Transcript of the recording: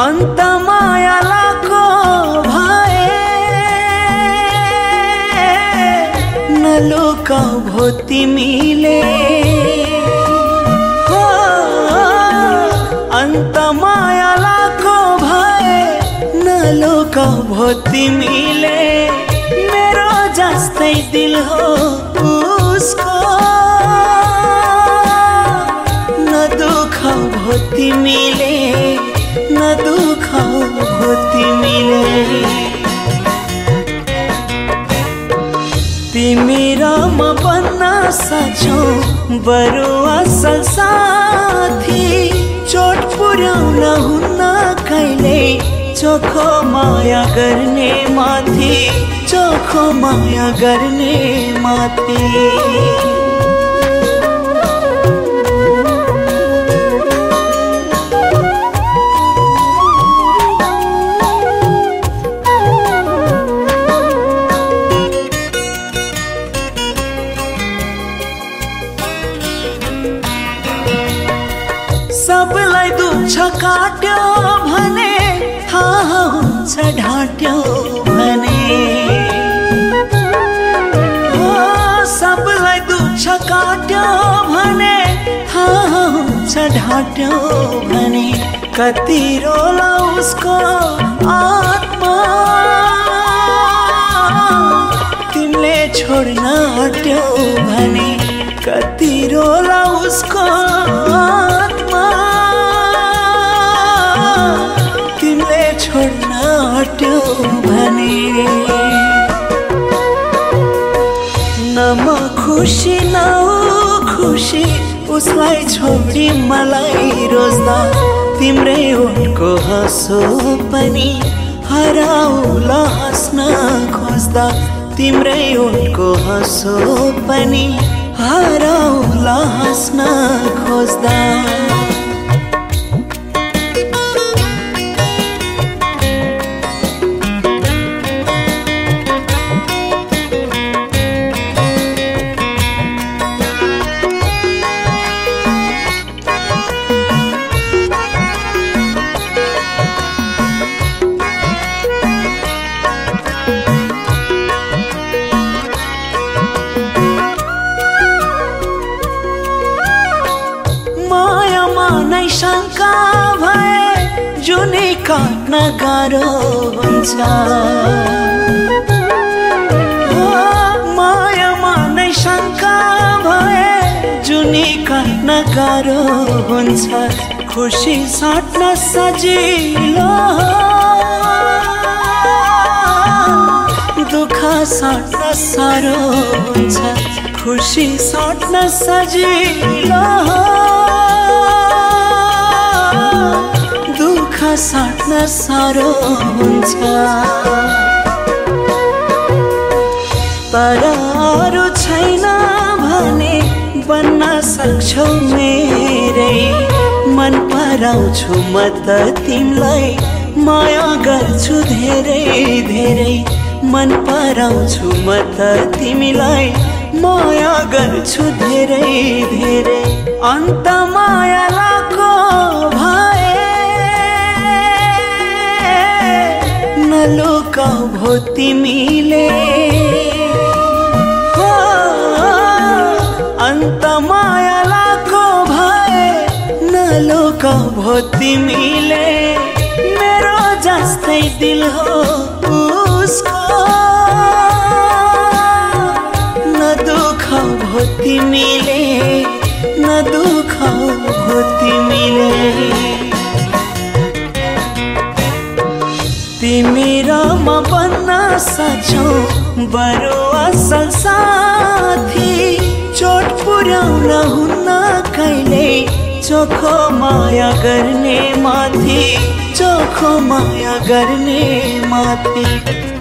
अन्त मायालाको भए। नलुका भो तिमीले हो, अन्त मायालाको भए। नलुका भो तिमीले मेरो जस्तै दिल हो उसको। न दुख भो तिमीले न दुख भो तिमीले तिमी र म बन्न सक्छौ बरु असल साथी चोट पुर्याउन हुन्न कहिले चोखो माया गर्ने माथि चोखो माया गर्ने माथि काट्यो भने थाहा हुन्छ ढाट्यो भने। हो, सबलाई दुख्छ काट्यो भने थाहा हुन्छ ढाट्यो भने। कति रोला उसको आत्मा। तिमीले छोड्न हट्यो भने कति खुसी ऊ खुसी उसलाई छोडी मलाई रोज्दा तिम्रै उनको हाँसो पनि हराउला हाँस्न खोज्दा तिम्रै उनको हाँसो पनि हराउला हाँस्न खोज्दा शङ्का भए जुनै काट्न गाह्रो हुन्छ। मायामा नै शङ्का भए जुनै काट्न गाह्रो हुन्छ। खुसी साट्न सजिलो। दुःख साट्न साह्रो हुन्छ। खुसी साट्न सजिलो। साट्न साह्रो हुन्छ। तर छैन भने बन्न सक्छौ मेरै। मन पराउँछु म त तिमीलाई माया गर्छु धेरै धेरै। मन पराउँछु म त तिमीलाई माया गर्छु धेरै धेरै। अन्त मायालाको नलुका भो तिमीले अन्त मायालाको भए नलुका भो तिमीले मेरो जस्तै दिल हो सक्छौ बरु असल साथी। चोट पुर्याउन हुन्न कहिले? चोखो माया गर्ने माथि। चोखो माया गर्ने माथि।